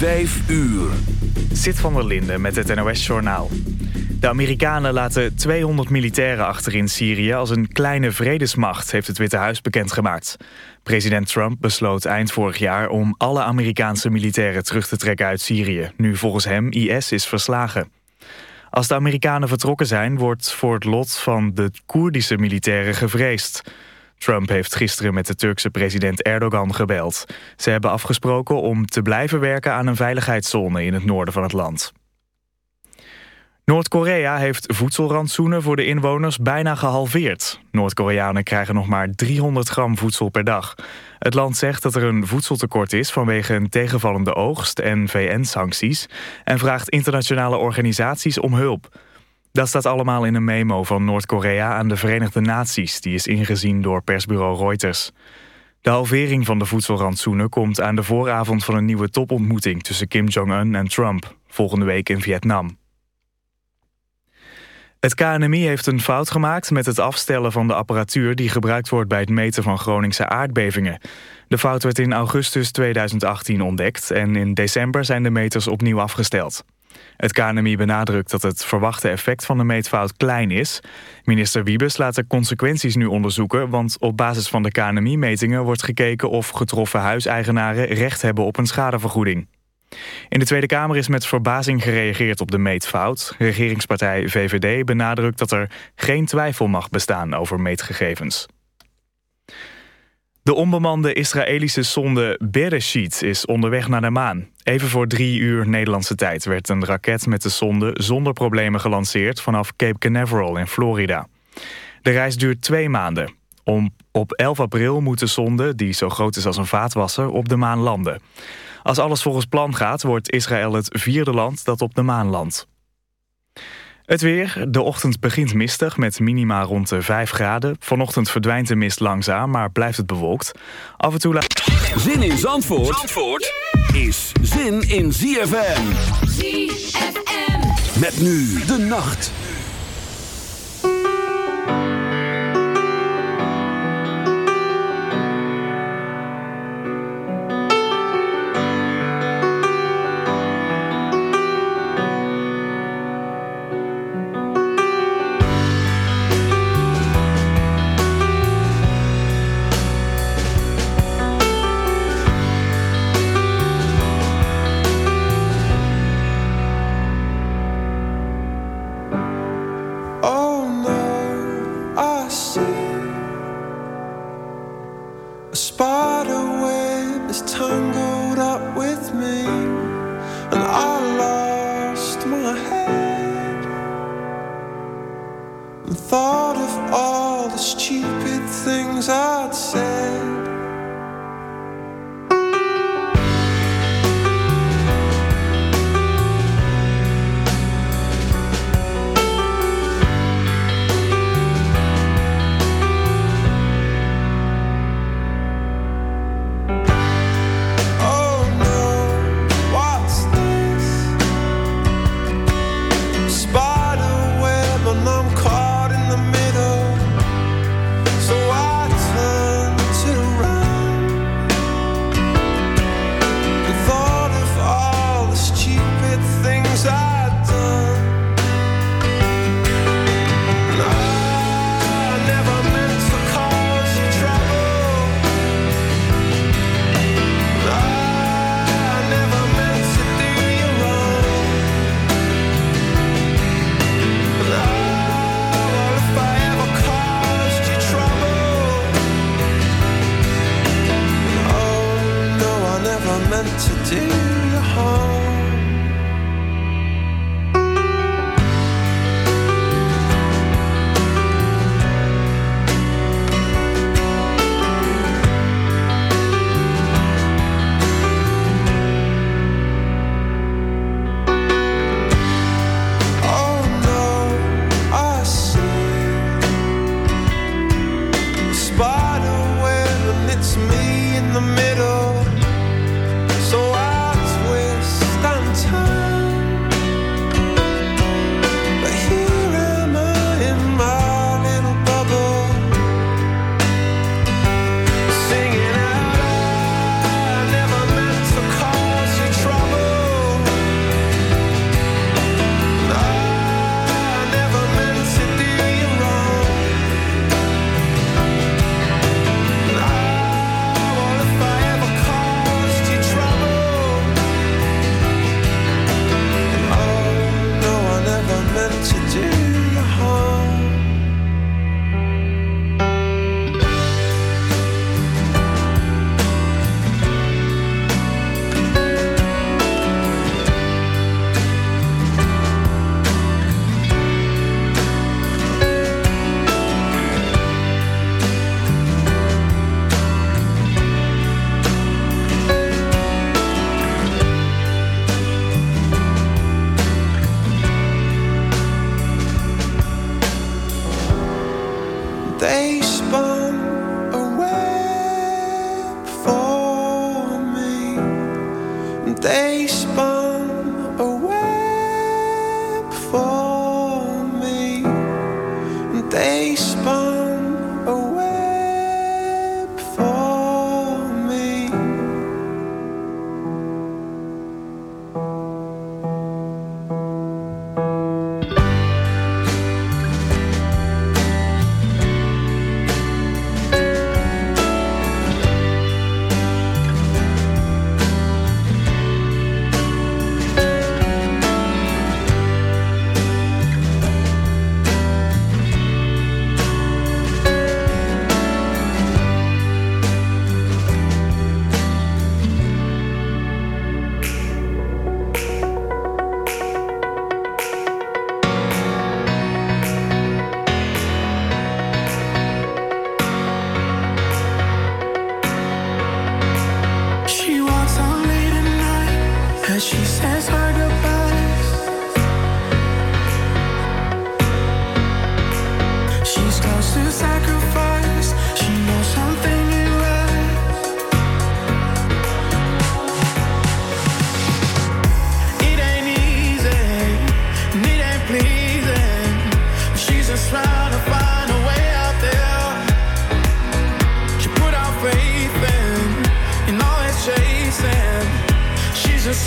Vijf uur. Zit van der Linde met het NOS-journaal. De Amerikanen laten 200 militairen achter in Syrië... als een kleine vredesmacht, heeft het Witte Huis bekendgemaakt. President Trump besloot eind vorig jaar... om alle Amerikaanse militairen terug te trekken uit Syrië... nu volgens hem IS is verslagen. Als de Amerikanen vertrokken zijn... wordt voor het lot van de Koerdische militairen gevreesd... Trump heeft gisteren met de Turkse president Erdogan gebeld. Ze hebben afgesproken om te blijven werken aan een veiligheidszone in het noorden van het land. Noord-Korea heeft voedselrantsoenen voor de inwoners bijna gehalveerd. Noord-Koreanen krijgen nog maar 300 gram voedsel per dag. Het land zegt dat er een voedseltekort is vanwege een tegenvallende oogst en VN-sancties... en vraagt internationale organisaties om hulp. Dat staat allemaal in een memo van Noord-Korea aan de Verenigde Naties... die is ingezien door persbureau Reuters. De halvering van de voedselrantsoenen komt aan de vooravond van een nieuwe topontmoeting... tussen Kim Jong-un en Trump, volgende week in Vietnam. Het KNMI heeft een fout gemaakt met het afstellen van de apparatuur... die gebruikt wordt bij het meten van Groningse aardbevingen. De fout werd in augustus 2018 ontdekt... en in december zijn de meters opnieuw afgesteld. Het KNMI benadrukt dat het verwachte effect van de meetfout klein is. Minister Wiebes laat de consequenties nu onderzoeken... want op basis van de KNMI-metingen wordt gekeken... of getroffen huiseigenaren recht hebben op een schadevergoeding. In de Tweede Kamer is met verbazing gereageerd op de meetfout. Regeringspartij VVD benadrukt dat er geen twijfel mag bestaan over meetgegevens. De onbemande Israëlische sonde Bereshit is onderweg naar de maan. Even voor drie uur Nederlandse tijd werd een raket met de sonde zonder problemen gelanceerd vanaf Cape Canaveral in Florida. De reis duurt twee maanden. Om, op 11 april moet de sonde, die zo groot is als een vaatwasser, op de maan landen. Als alles volgens plan gaat, wordt Israël het vierde land dat op de maan landt. Het weer. De ochtend begint mistig met minima rond de 5 graden. Vanochtend verdwijnt de mist langzaam, maar blijft het bewolkt. Af en toe... Zin in Zandvoort, Zandvoort is zin in ZFM. ZFM. Met nu de nacht.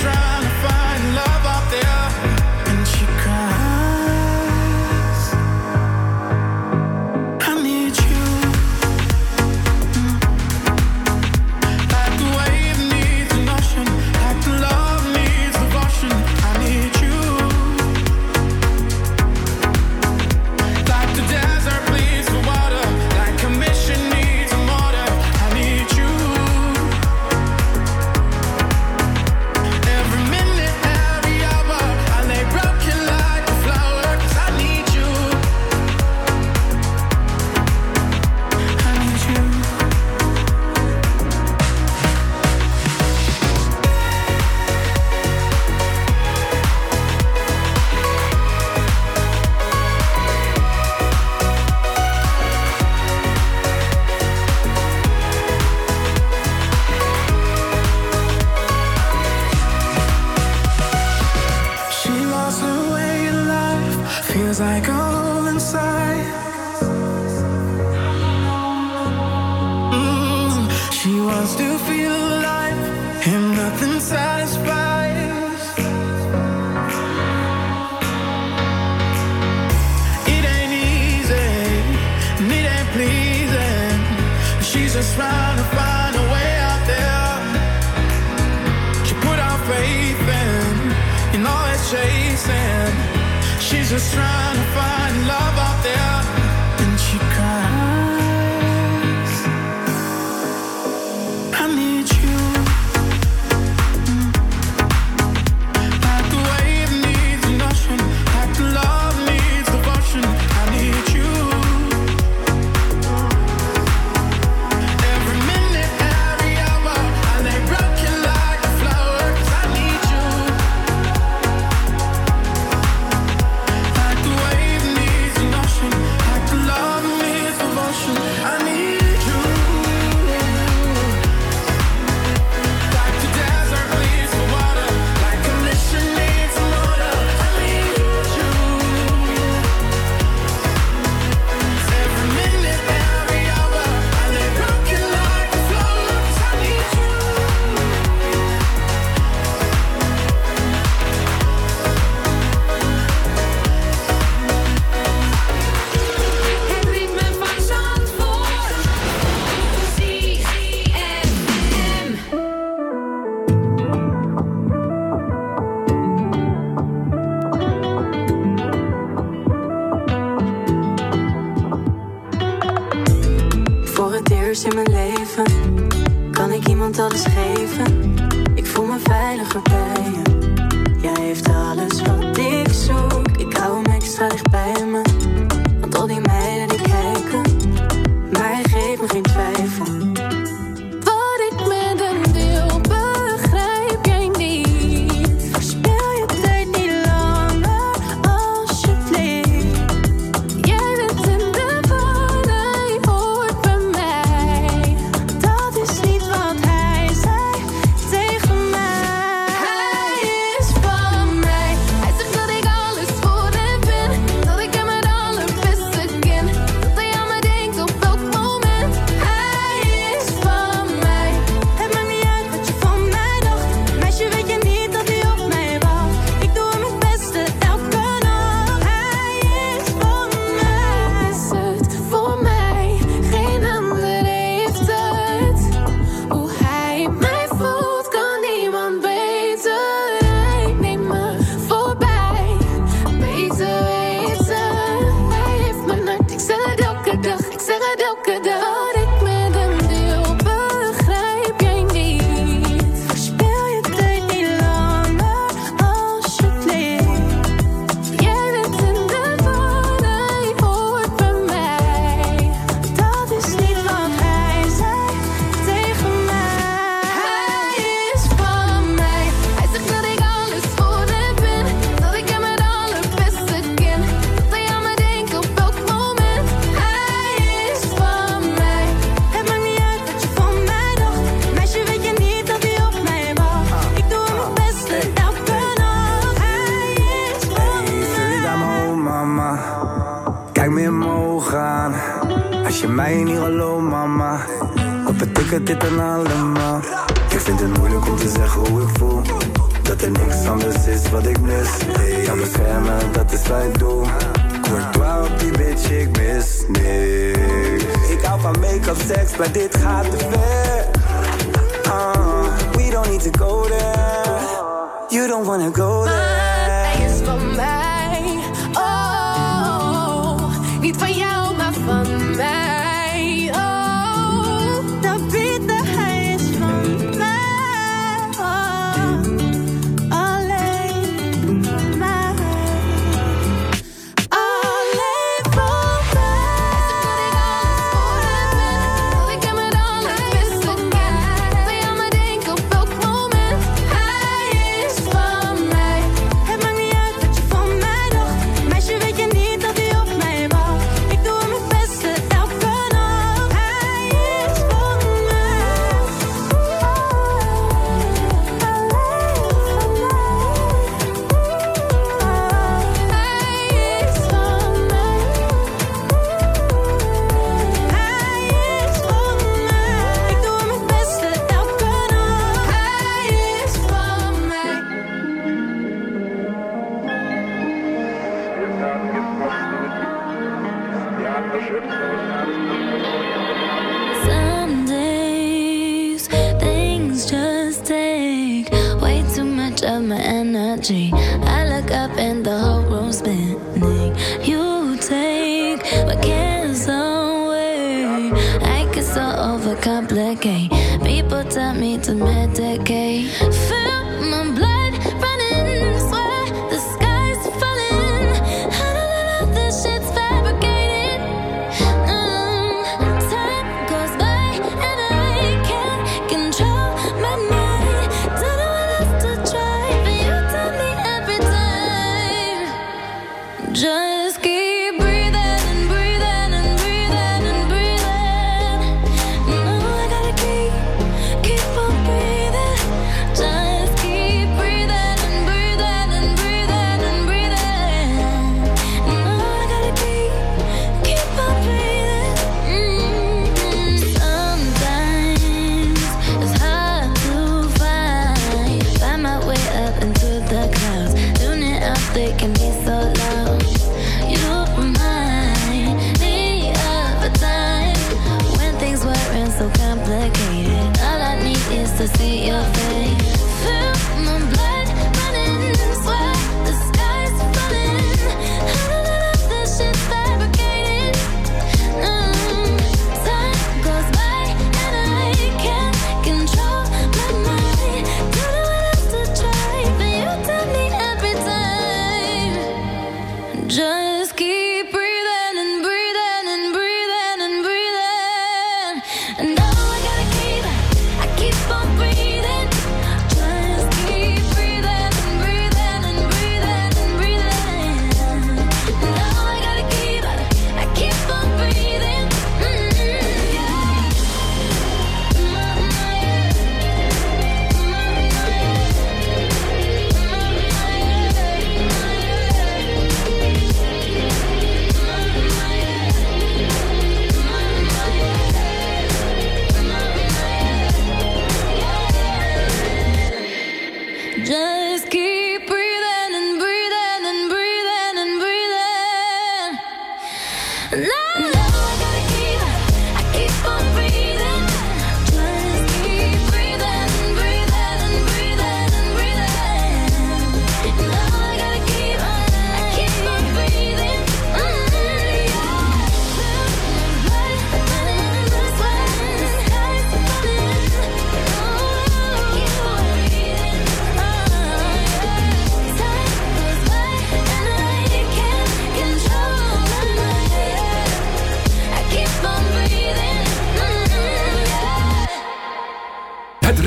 trying to find love.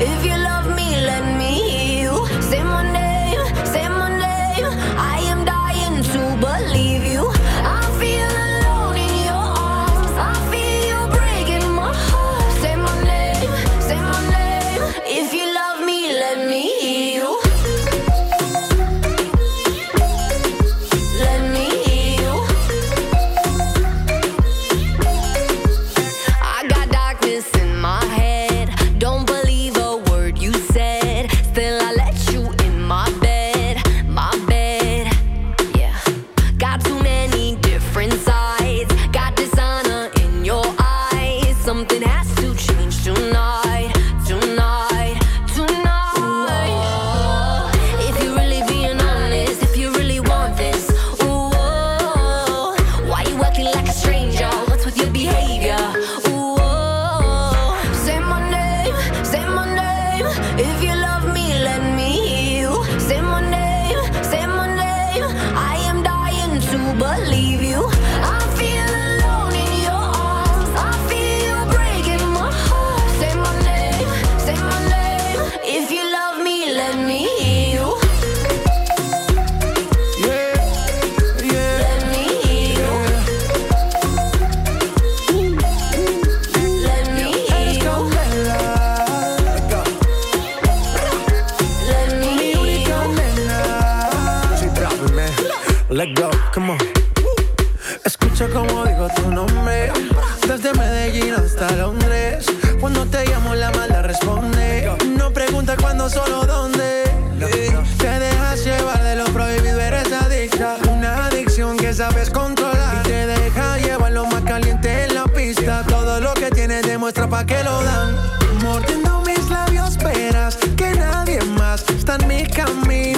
If que sabes controlar. Y te deja llevar lo más caliente en la pista. Todo lo que tienes demuestra pa' que lo dan. Mordiendo mis labios, esperas que nadie más está en mi camino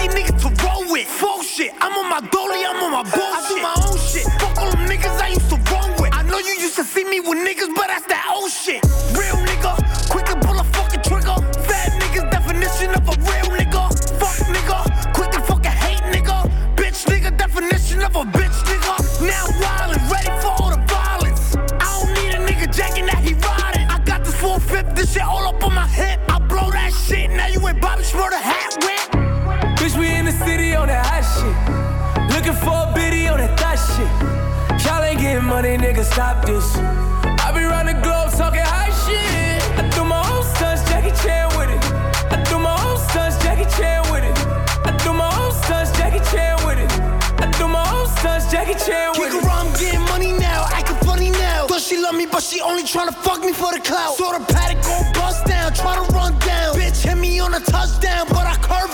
Need 50 niggas to roll with. Full shit. I'm on my dolly, I'm on my bullshit. I do my own shit. Fuck all them niggas I used to roll with. I know you used to see me with niggas, but that's that old shit. Real nigga, quick to pull a fucking trigger. Fat niggas, definition of a real nigga. Fuck nigga, quick to fucking hate nigga. Bitch nigga, definition of a bitch nigga. Now wildin', ready for all the violence. I don't need a nigga jacking that he riding. I got this full fifth, this shit all up on my hip. I blow that shit, now you ain't Bobby Shmurda Looking for a biddy on that thot shit. Y'all ain't getting money, nigga, stop this. I be round the globe talking high shit. I do my own stunts, Jackie Chan with it. I do my own stunts, Jackie Chan with it. I do my own stunts, Jackie Chan with it. I do my own stunts, Jackie Chan with Kick it. around, I'm getting money now, acting funny now. Thought she love me, but she only tryna fuck me for the clout. Saw the paddock go bust down, tryna run down. Bitch hit me on a touchdown, but I curved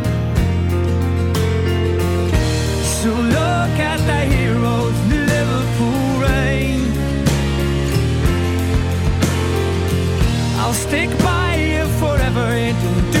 Liverpool. I'll stick by you forever and do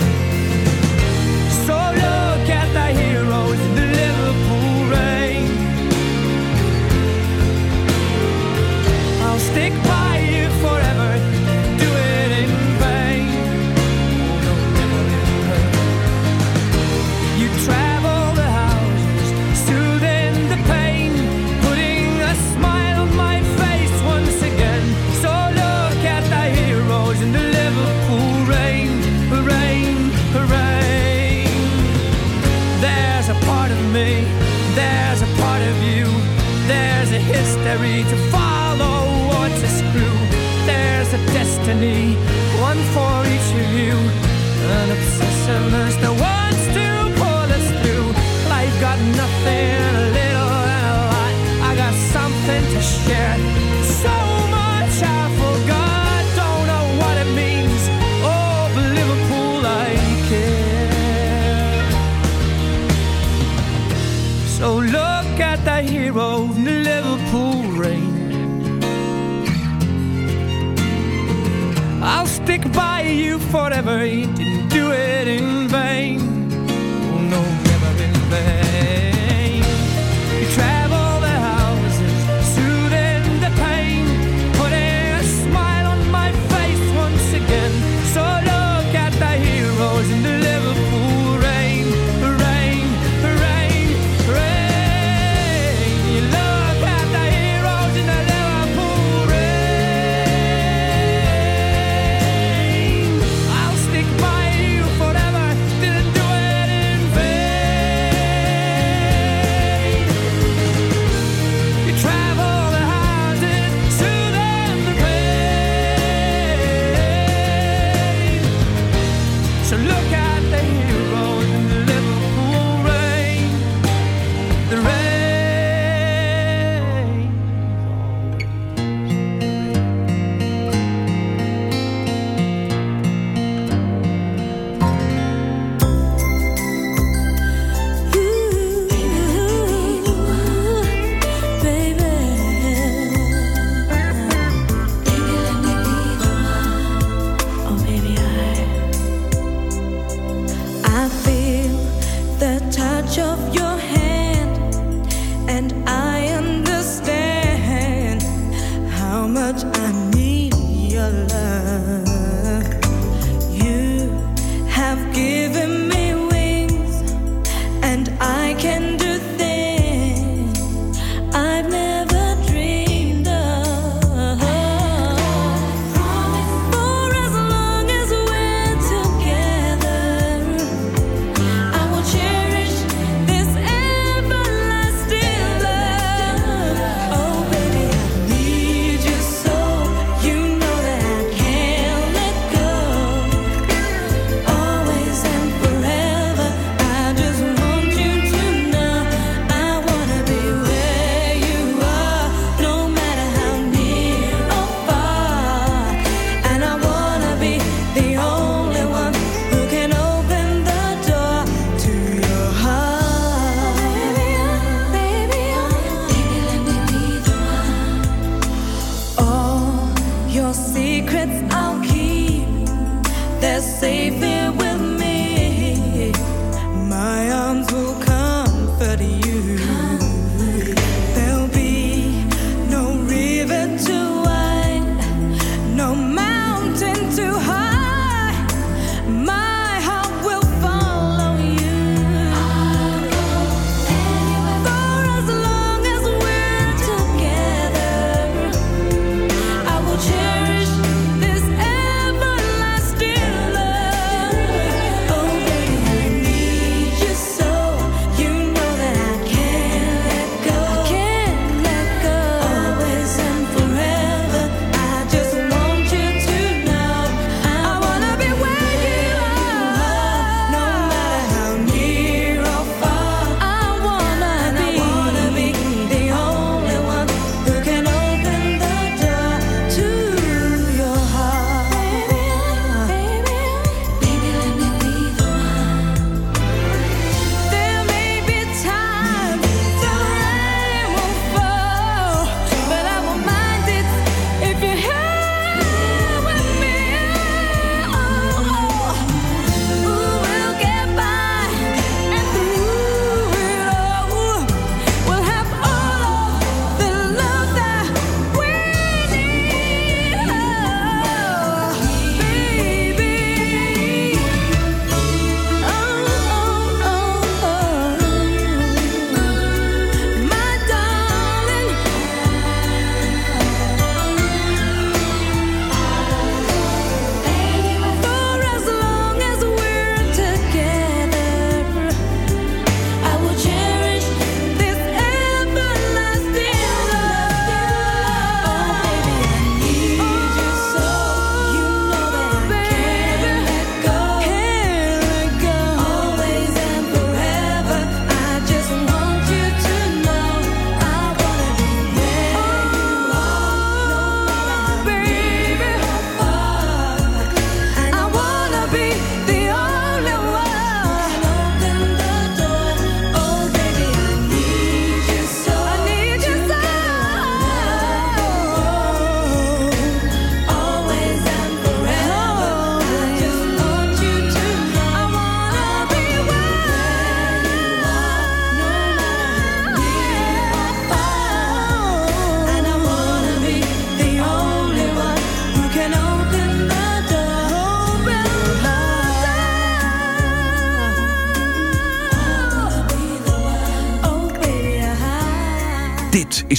Look at the heroes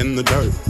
in the dirt.